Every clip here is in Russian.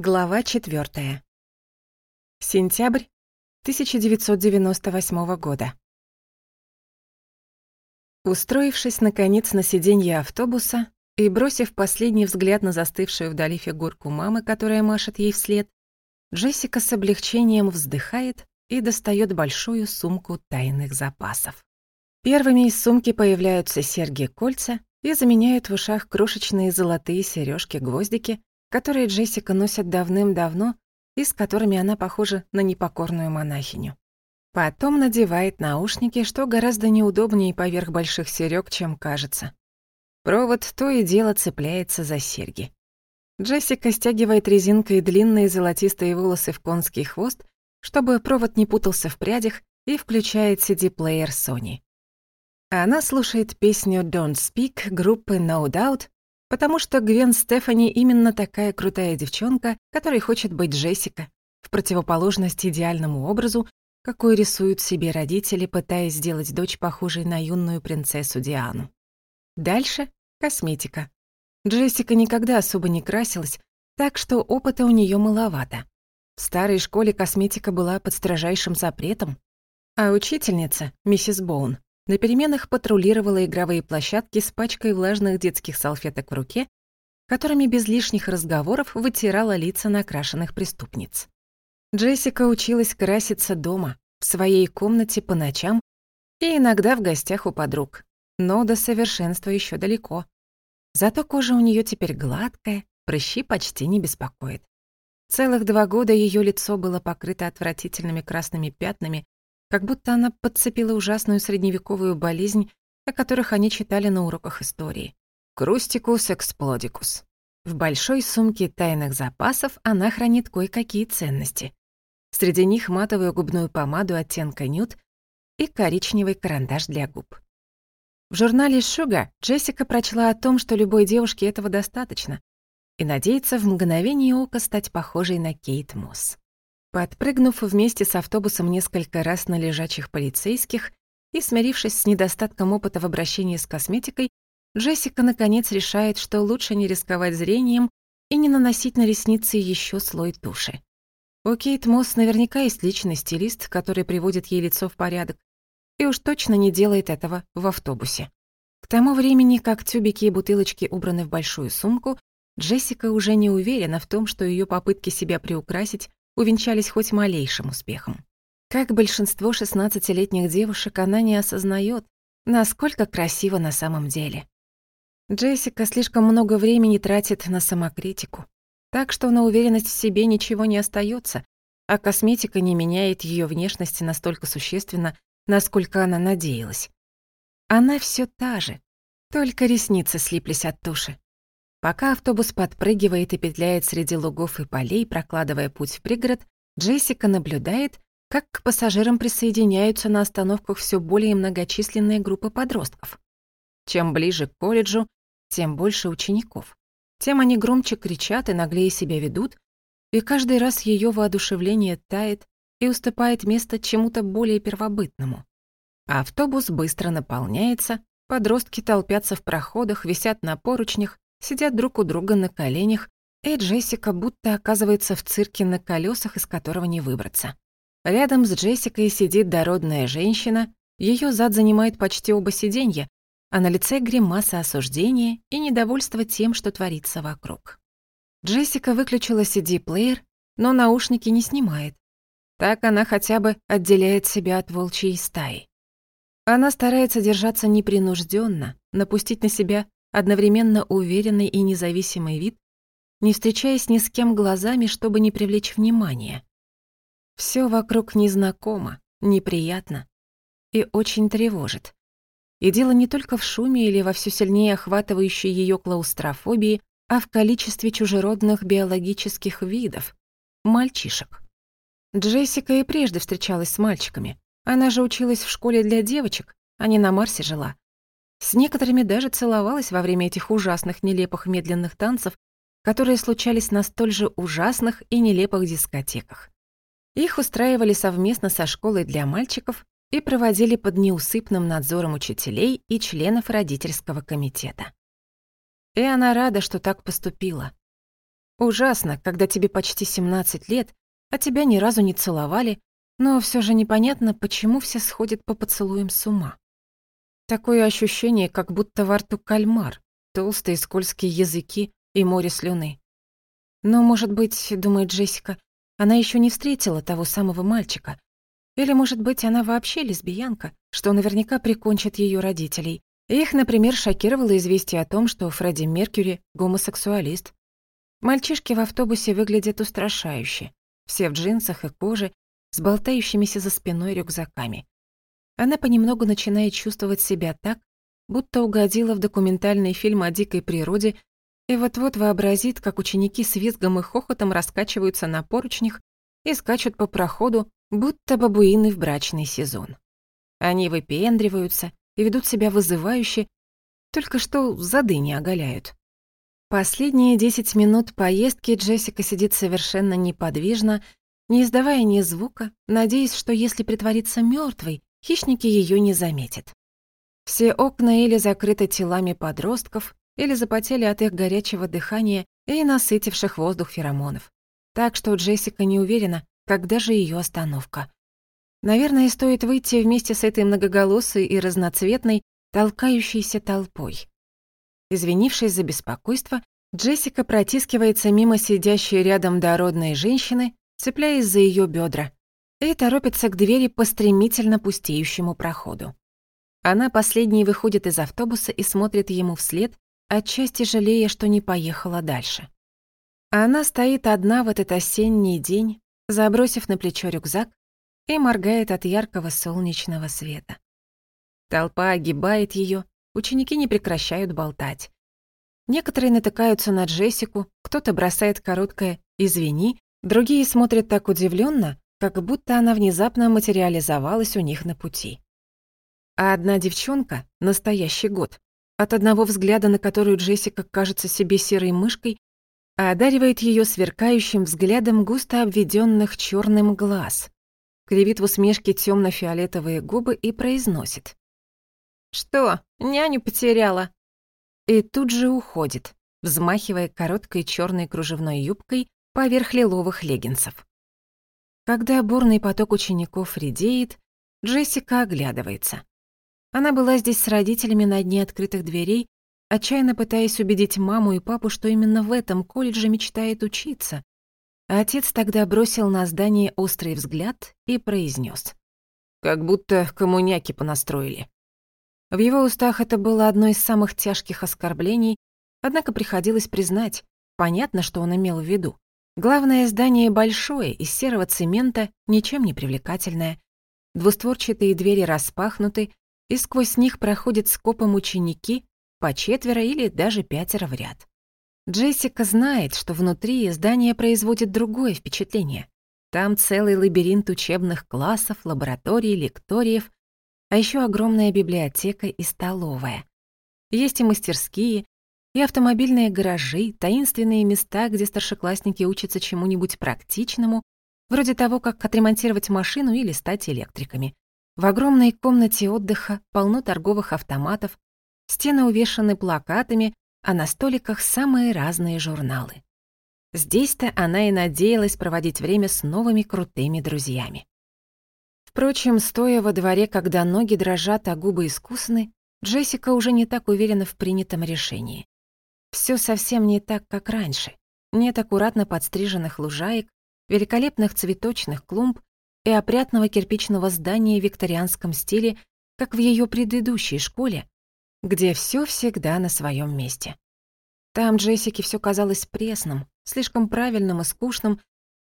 Глава 4. Сентябрь 1998 года. Устроившись, наконец, на сиденье автобуса и бросив последний взгляд на застывшую вдали фигурку мамы, которая машет ей вслед, Джессика с облегчением вздыхает и достает большую сумку тайных запасов. Первыми из сумки появляются серьги-кольца и заменяют в ушах крошечные золотые сережки гвоздики которые Джессика носит давным-давно и с которыми она похожа на непокорную монахиню. Потом надевает наушники, что гораздо неудобнее поверх больших серёг, чем кажется. Провод то и дело цепляется за серьги. Джессика стягивает резинкой длинные золотистые волосы в конский хвост, чтобы провод не путался в прядях, и включает CD-плеер Sony. Она слушает песню «Don't Speak» группы No Doubt, Потому что Гвен Стефани именно такая крутая девчонка, которой хочет быть Джессика, в противоположность идеальному образу, какой рисуют себе родители, пытаясь сделать дочь похожей на юную принцессу Диану. Дальше — косметика. Джессика никогда особо не красилась, так что опыта у нее маловато. В старой школе косметика была под строжайшим запретом, а учительница, миссис Боун, на переменах патрулировала игровые площадки с пачкой влажных детских салфеток в руке, которыми без лишних разговоров вытирала лица накрашенных преступниц. Джессика училась краситься дома, в своей комнате по ночам и иногда в гостях у подруг. Но до совершенства еще далеко. Зато кожа у нее теперь гладкая, прыщи почти не беспокоит. Целых два года ее лицо было покрыто отвратительными красными пятнами как будто она подцепила ужасную средневековую болезнь, о которых они читали на уроках истории. Крустикус эксплодикус. В большой сумке тайных запасов она хранит кое-какие ценности. Среди них матовую губную помаду оттенка нюд и коричневый карандаш для губ. В журнале «Шуга» Джессика прочла о том, что любой девушке этого достаточно, и надеется в мгновение ока стать похожей на Кейт Мосс. Подпрыгнув вместе с автобусом несколько раз на лежачих полицейских и смирившись с недостатком опыта в обращении с косметикой, Джессика наконец решает, что лучше не рисковать зрением и не наносить на ресницы еще слой туши. У Кейт Мосс наверняка есть личный стилист, который приводит ей лицо в порядок, и уж точно не делает этого в автобусе. К тому времени, как тюбики и бутылочки убраны в большую сумку, Джессика уже не уверена в том, что ее попытки себя приукрасить увенчались хоть малейшим успехом. Как большинство 16-летних девушек, она не осознает, насколько красиво на самом деле. Джессика слишком много времени тратит на самокритику, так что на уверенность в себе ничего не остается, а косметика не меняет ее внешности настолько существенно, насколько она надеялась. Она все та же, только ресницы слиплись от туши. Пока автобус подпрыгивает и петляет среди лугов и полей, прокладывая путь в пригород, Джессика наблюдает, как к пассажирам присоединяются на остановках все более многочисленные группы подростков. Чем ближе к колледжу, тем больше учеников. Тем они громче кричат и наглее себя ведут, и каждый раз ее воодушевление тает и уступает место чему-то более первобытному. А автобус быстро наполняется, подростки толпятся в проходах, висят на поручнях, сидят друг у друга на коленях, и Джессика будто оказывается в цирке на колесах, из которого не выбраться. Рядом с Джессикой сидит дородная женщина, ее зад занимает почти оба сиденья, а на лице гримаса осуждения и недовольства тем, что творится вокруг. Джессика выключила CD-плеер, но наушники не снимает. Так она хотя бы отделяет себя от волчьей стаи. Она старается держаться непринужденно, напустить на себя одновременно уверенный и независимый вид, не встречаясь ни с кем глазами, чтобы не привлечь внимания. Все вокруг незнакомо, неприятно и очень тревожит. И дело не только в шуме или во все сильнее охватывающей ее клаустрофобии, а в количестве чужеродных биологических видов — мальчишек. Джессика и прежде встречалась с мальчиками. Она же училась в школе для девочек, а не на Марсе жила. С некоторыми даже целовалась во время этих ужасных, нелепых, медленных танцев, которые случались на столь же ужасных и нелепых дискотеках. Их устраивали совместно со школой для мальчиков и проводили под неусыпным надзором учителей и членов родительского комитета. И она рада, что так поступила. Ужасно, когда тебе почти 17 лет, а тебя ни разу не целовали, но все же непонятно, почему все сходят по поцелуям с ума. Такое ощущение, как будто во рту кальмар, толстые скользкие языки и море слюны. Но, может быть, думает Джессика, она еще не встретила того самого мальчика. Или, может быть, она вообще лесбиянка, что наверняка прикончит ее родителей. Их, например, шокировало известие о том, что Фредди Меркьюри — гомосексуалист. Мальчишки в автобусе выглядят устрашающе. Все в джинсах и коже, с болтающимися за спиной рюкзаками. Она понемногу начинает чувствовать себя так, будто угодила в документальный фильм о дикой природе и вот-вот вообразит, как ученики с визгом и хохотом раскачиваются на поручнях и скачут по проходу, будто бабуины в брачный сезон. Они выпендриваются и ведут себя вызывающе, только что зады не оголяют. Последние 10 минут поездки Джессика сидит совершенно неподвижно, не издавая ни звука, надеясь, что если притвориться мертвой, хищники ее не заметят. Все окна или закрыты телами подростков, или запотели от их горячего дыхания и насытивших воздух феромонов. Так что Джессика не уверена, когда же ее остановка. Наверное, стоит выйти вместе с этой многоголосой и разноцветной, толкающейся толпой. Извинившись за беспокойство, Джессика протискивается мимо сидящей рядом дородной женщины, цепляясь за ее бедра, и торопится к двери по стремительно пустеющему проходу. Она последней выходит из автобуса и смотрит ему вслед, отчасти жалея, что не поехала дальше. Она стоит одна в этот осенний день, забросив на плечо рюкзак, и моргает от яркого солнечного света. Толпа огибает ее, ученики не прекращают болтать. Некоторые натыкаются на Джессику, кто-то бросает короткое «извини», другие смотрят так удивленно, как будто она внезапно материализовалась у них на пути. А одна девчонка — настоящий год, от одного взгляда на которую Джессика кажется себе серой мышкой, а одаривает ее сверкающим взглядом густо обведённых чёрным глаз, кривит в усмешке темно-фиолетовые губы и произносит. «Что, няню потеряла?» И тут же уходит, взмахивая короткой чёрной кружевной юбкой поверх лиловых леггинсов. Когда бурный поток учеников редеет, Джессика оглядывается. Она была здесь с родителями на дне открытых дверей, отчаянно пытаясь убедить маму и папу, что именно в этом колледже мечтает учиться. А отец тогда бросил на здание острый взгляд и произнес: «Как будто коммуняки понастроили». В его устах это было одно из самых тяжких оскорблений, однако приходилось признать, понятно, что он имел в виду. Главное здание большое, из серого цемента, ничем не привлекательное. Двустворчатые двери распахнуты, и сквозь них проходят скопом ученики по четверо или даже пятеро в ряд. Джессика знает, что внутри здание производит другое впечатление. Там целый лабиринт учебных классов, лабораторий, лекториев, а еще огромная библиотека и столовая. Есть и мастерские, и автомобильные гаражи, таинственные места, где старшеклассники учатся чему-нибудь практичному, вроде того, как отремонтировать машину или стать электриками. В огромной комнате отдыха полно торговых автоматов, стены увешаны плакатами, а на столиках самые разные журналы. Здесь-то она и надеялась проводить время с новыми крутыми друзьями. Впрочем, стоя во дворе, когда ноги дрожат, а губы искусны, Джессика уже не так уверена в принятом решении. Все совсем не так, как раньше. Нет аккуратно подстриженных лужаек, великолепных цветочных клумб и опрятного кирпичного здания в викторианском стиле, как в ее предыдущей школе, где все всегда на своем месте. Там Джессике все казалось пресным, слишком правильным и скучным,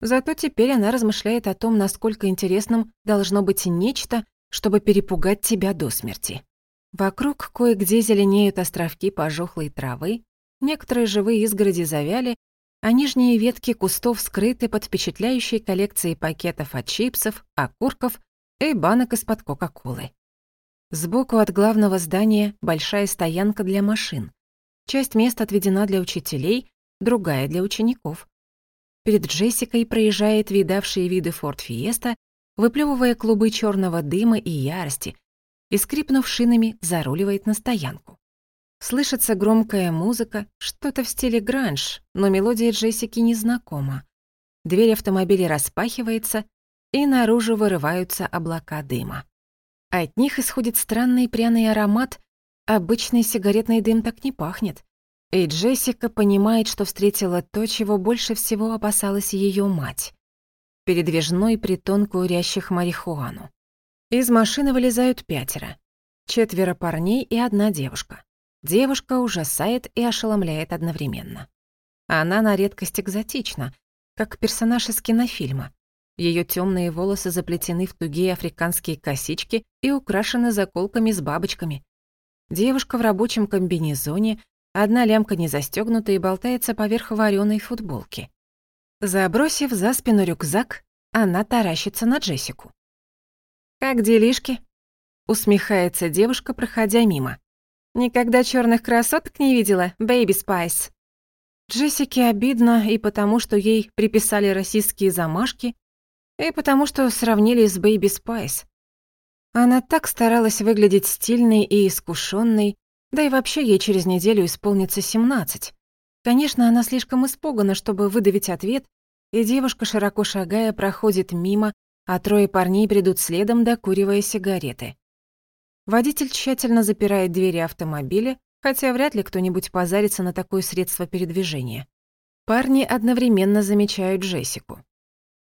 зато теперь она размышляет о том, насколько интересным должно быть нечто, чтобы перепугать тебя до смерти. Вокруг кое-где зеленеют островки пожухлой травы, Некоторые живые изгороди завяли, а нижние ветки кустов скрыты под впечатляющей коллекцией пакетов от чипсов, окурков и банок из-под Кока-Колы. Сбоку от главного здания большая стоянка для машин. Часть мест отведена для учителей, другая — для учеников. Перед Джессикой проезжает видавшие виды Форд Фиеста, выплевывая клубы черного дыма и ярости, и, скрипнув шинами, заруливает на стоянку. Слышится громкая музыка, что-то в стиле гранж, но мелодия Джессики незнакома. Дверь автомобиля распахивается, и наружу вырываются облака дыма. От них исходит странный пряный аромат, обычный сигаретный дым так не пахнет. И Джессика понимает, что встретила то, чего больше всего опасалась ее мать. Передвижной притон курящих марихуану. Из машины вылезают пятеро. Четверо парней и одна девушка. Девушка ужасает и ошеломляет одновременно. Она на редкость экзотична, как персонаж из кинофильма. Ее темные волосы заплетены в тугие африканские косички и украшены заколками с бабочками. Девушка в рабочем комбинезоне, одна лямка не застегнута и болтается поверх вареной футболки. Забросив за спину рюкзак, она таращится на Джессику. «Как делишки?» — усмехается девушка, проходя мимо. Никогда черных красоток не видела, Бэйби Спайс». Джессике обидно и потому, что ей приписали российские замашки, и потому, что сравнили с Бэйби Спайс. Она так старалась выглядеть стильной и искушенной, да и вообще ей через неделю исполнится 17. Конечно, она слишком испугана, чтобы выдавить ответ, и девушка, широко шагая, проходит мимо, а трое парней придут следом, докуривая сигареты. Водитель тщательно запирает двери автомобиля, хотя вряд ли кто-нибудь позарится на такое средство передвижения. Парни одновременно замечают Джессику.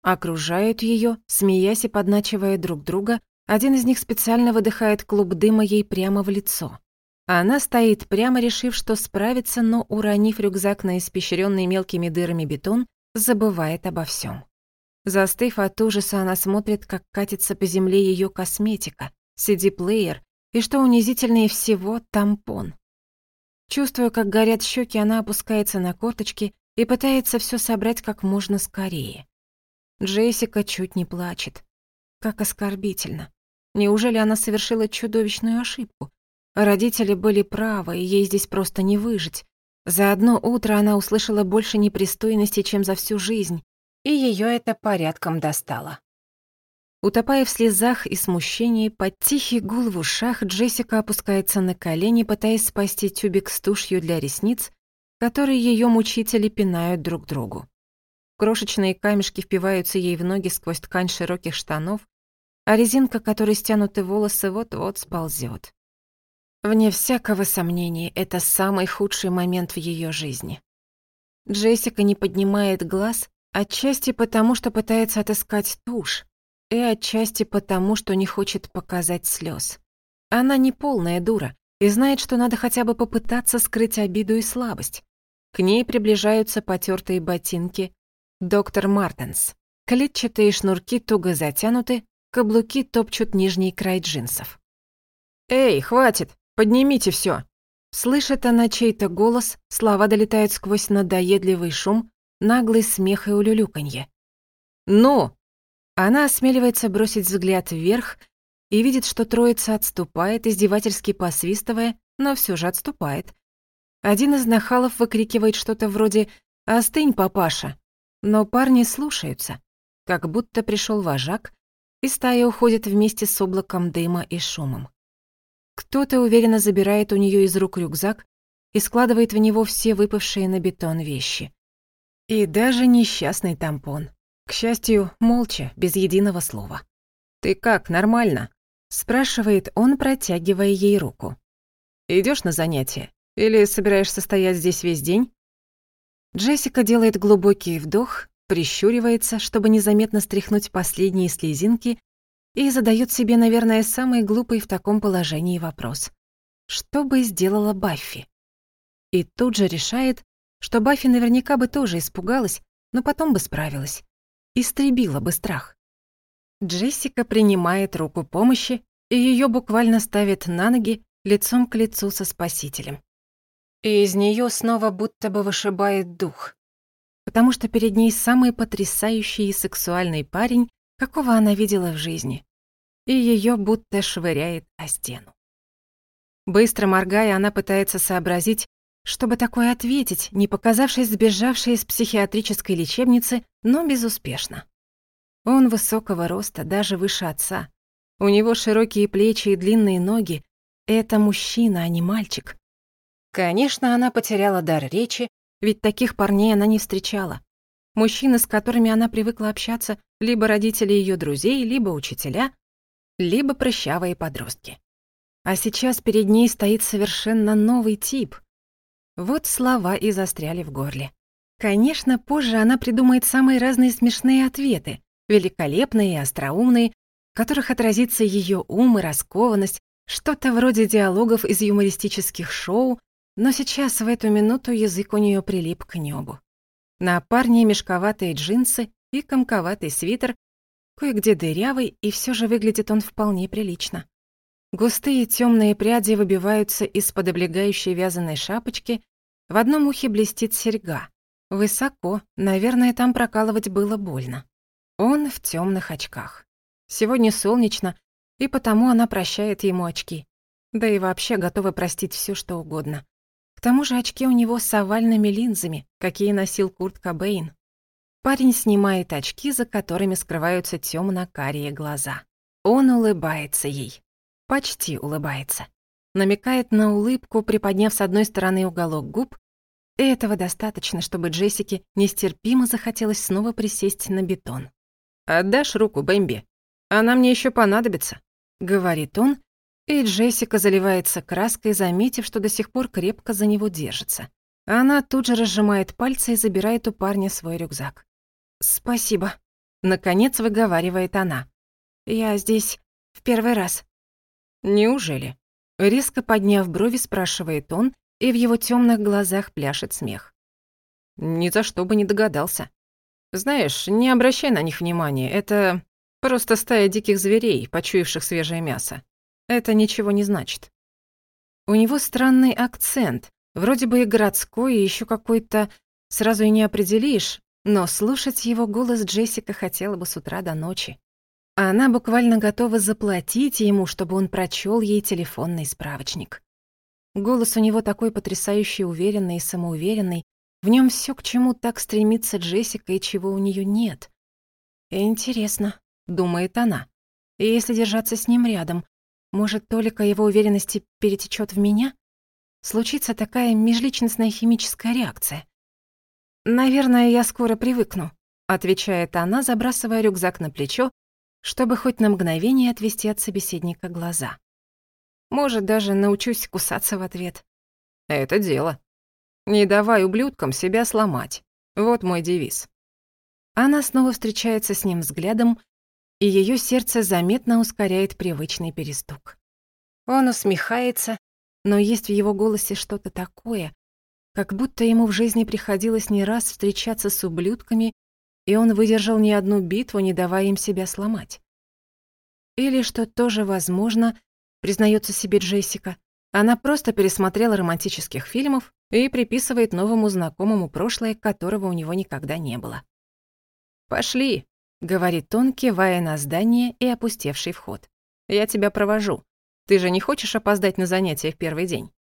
Окружают ее, смеясь и подначивая друг друга, один из них специально выдыхает клуб дыма ей прямо в лицо. Она стоит прямо, решив, что справится, но, уронив рюкзак на испещренный мелкими дырами бетон, забывает обо всем. Застыв от ужаса, она смотрит, как катится по земле ее косметика, CD-плеер и что унизительнее всего — тампон. Чувствуя, как горят щеки, она опускается на корточки и пытается все собрать как можно скорее. Джессика чуть не плачет. Как оскорбительно. Неужели она совершила чудовищную ошибку? Родители были правы, и ей здесь просто не выжить. За одно утро она услышала больше непристойности, чем за всю жизнь, и ее это порядком достало. Утопая в слезах и смущении, под тихий гул в ушах, Джессика опускается на колени, пытаясь спасти тюбик с тушью для ресниц, которые ее мучители пинают друг другу. Крошечные камешки впиваются ей в ноги сквозь ткань широких штанов, а резинка, которой стянуты волосы, вот-вот сползет. Вне всякого сомнения, это самый худший момент в ее жизни. Джессика не поднимает глаз, отчасти потому, что пытается отыскать тушь, и отчасти потому, что не хочет показать слез. Она не полная дура и знает, что надо хотя бы попытаться скрыть обиду и слабость. К ней приближаются потертые ботинки. Доктор Мартенс. Клетчатые шнурки туго затянуты, каблуки топчут нижний край джинсов. «Эй, хватит! Поднимите все! Слышит она чей-то голос, слова долетают сквозь надоедливый шум, наглый смех и улюлюканье. «Ну, она осмеливается бросить взгляд вверх и видит, что троица отступает, издевательски посвистывая, но все же отступает. Один из нахалов выкрикивает что-то вроде «Остынь, папаша!», но парни слушаются, как будто пришел вожак, и стая уходит вместе с облаком дыма и шумом. Кто-то уверенно забирает у нее из рук рюкзак и складывает в него все выпавшие на бетон вещи. И даже несчастный тампон. К счастью, молча, без единого слова. «Ты как, нормально?» — спрашивает он, протягивая ей руку. Идешь на занятия? Или собираешься стоять здесь весь день?» Джессика делает глубокий вдох, прищуривается, чтобы незаметно стряхнуть последние слезинки и задает себе, наверное, самый глупый в таком положении вопрос. Что бы сделала Баффи? И тут же решает, что Баффи наверняка бы тоже испугалась, но потом бы справилась истребила бы страх. Джессика принимает руку помощи, и ее буквально ставит на ноги лицом к лицу со спасителем. И из нее снова будто бы вышибает дух, потому что перед ней самый потрясающий и сексуальный парень, какого она видела в жизни, и ее будто швыряет о стену. Быстро моргая, она пытается сообразить, чтобы такое ответить, не показавшись сбежавшей из психиатрической лечебницы, но безуспешно. Он высокого роста, даже выше отца. У него широкие плечи и длинные ноги. Это мужчина, а не мальчик. Конечно, она потеряла дар речи, ведь таких парней она не встречала. Мужчины, с которыми она привыкла общаться, либо родители ее друзей, либо учителя, либо прыщавые подростки. А сейчас перед ней стоит совершенно новый тип — вот слова и застряли в горле. Конечно, позже она придумает самые разные смешные ответы, великолепные и остроумные, в которых отразится ее ум и раскованность, что-то вроде диалогов из юмористических шоу, но сейчас в эту минуту язык у нее прилип к небу. На парне мешковатые джинсы и комковатый свитер, кое-где дырявый, и все же выглядит он вполне прилично. Густые темные пряди выбиваются из-под облегающей вязаной шапочки, в одном ухе блестит серьга. Высоко, наверное, там прокалывать было больно. Он в темных очках. Сегодня солнечно, и потому она прощает ему очки. Да и вообще готова простить все, что угодно. К тому же очки у него с овальными линзами, какие носил Курт Кобейн. Парень снимает очки, за которыми скрываются темно карие глаза. Он улыбается ей почти улыбается. Намекает на улыбку, приподняв с одной стороны уголок губ. И этого достаточно, чтобы Джессике нестерпимо захотелось снова присесть на бетон. «Отдашь руку, Бэмби? Она мне еще понадобится», — говорит он, и Джессика заливается краской, заметив, что до сих пор крепко за него держится. Она тут же разжимает пальцы и забирает у парня свой рюкзак. «Спасибо», — наконец выговаривает она. «Я здесь в первый раз». «Неужели?» Резко подняв брови, спрашивает он, и в его темных глазах пляшет смех. «Ни за что бы не догадался. Знаешь, не обращай на них внимания, это просто стая диких зверей, почуявших свежее мясо. Это ничего не значит». У него странный акцент, вроде бы и городской, и еще какой-то, сразу и не определишь, но слушать его голос Джессика хотела бы с утра до ночи. Она буквально готова заплатить ему, чтобы он прочел ей телефонный справочник. Голос у него такой потрясающе уверенный и самоуверенный. В нем все, к чему так стремится Джессика и чего у нее нет. «Интересно», — думает она. «И если держаться с ним рядом, может, только его уверенности перетечет в меня? Случится такая межличностная химическая реакция». «Наверное, я скоро привыкну», — отвечает она, забрасывая рюкзак на плечо чтобы хоть на мгновение отвести от собеседника глаза. Может, даже научусь кусаться в ответ. Это дело. Не давай ублюдкам себя сломать. Вот мой девиз. Она снова встречается с ним взглядом, и ее сердце заметно ускоряет привычный перестук. Он усмехается, но есть в его голосе что-то такое, как будто ему в жизни приходилось не раз встречаться с ублюдками и он выдержал не одну битву, не давая им себя сломать. Или, что тоже возможно, признается себе Джессика, она просто пересмотрела романтических фильмов и приписывает новому знакомому прошлое, которого у него никогда не было. «Пошли», — говорит он, кивая на здание и опустевший вход. «Я тебя провожу. Ты же не хочешь опоздать на занятия в первый день?»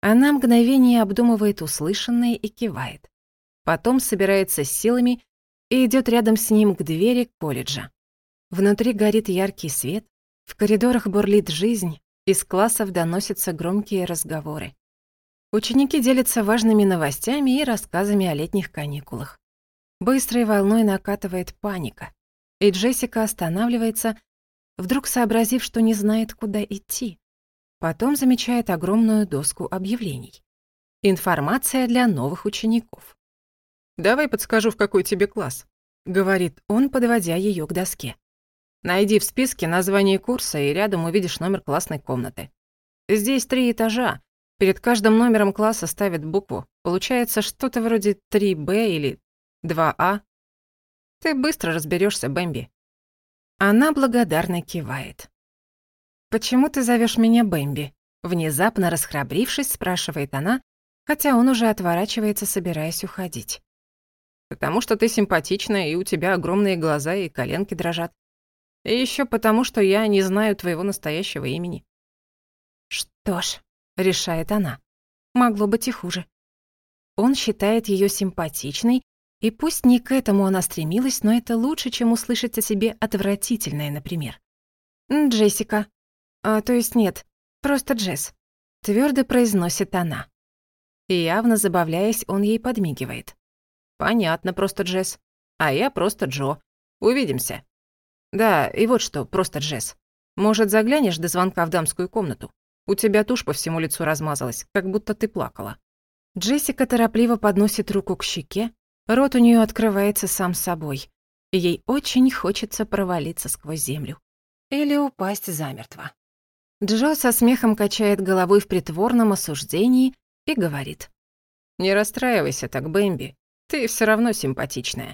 Она мгновение обдумывает услышанное и кивает. Потом собирается с силами и идет рядом с ним к двери колледжа. Внутри горит яркий свет, в коридорах бурлит жизнь, из классов доносятся громкие разговоры. Ученики делятся важными новостями и рассказами о летних каникулах. Быстрой волной накатывает паника, и Джессика останавливается, вдруг сообразив, что не знает, куда идти. Потом замечает огромную доску объявлений. Информация для новых учеников. «Давай подскажу, в какой тебе класс», — говорит он, подводя ее к доске. «Найди в списке название курса, и рядом увидишь номер классной комнаты. Здесь три этажа. Перед каждым номером класса ставят букву. Получается что-то вроде 3Б или 2А. А. Ты быстро разберешься, Бэмби». Она благодарно кивает. «Почему ты зовешь меня Бэмби?» Внезапно расхрабрившись, спрашивает она, хотя он уже отворачивается, собираясь уходить. Потому что ты симпатичная, и у тебя огромные глаза и коленки дрожат. И еще потому, что я не знаю твоего настоящего имени. Что ж, решает она, могло быть и хуже. Он считает ее симпатичной, и пусть не к этому она стремилась, но это лучше, чем услышать о себе отвратительное, например. «Джессика». А, то есть нет, просто Джесс. Твердо произносит она. И явно забавляясь, он ей подмигивает. Понятно, просто Джесс. А я просто Джо. Увидимся. Да, и вот что, просто Джесс. Может, заглянешь до звонка в дамскую комнату? У тебя тушь по всему лицу размазалась, как будто ты плакала. Джессика торопливо подносит руку к щеке, рот у нее открывается сам собой. Ей очень хочется провалиться сквозь землю. Или упасть замертво. Джо со смехом качает головой в притворном осуждении и говорит. «Не расстраивайся так, Бэмби. Ты все равно симпатичная.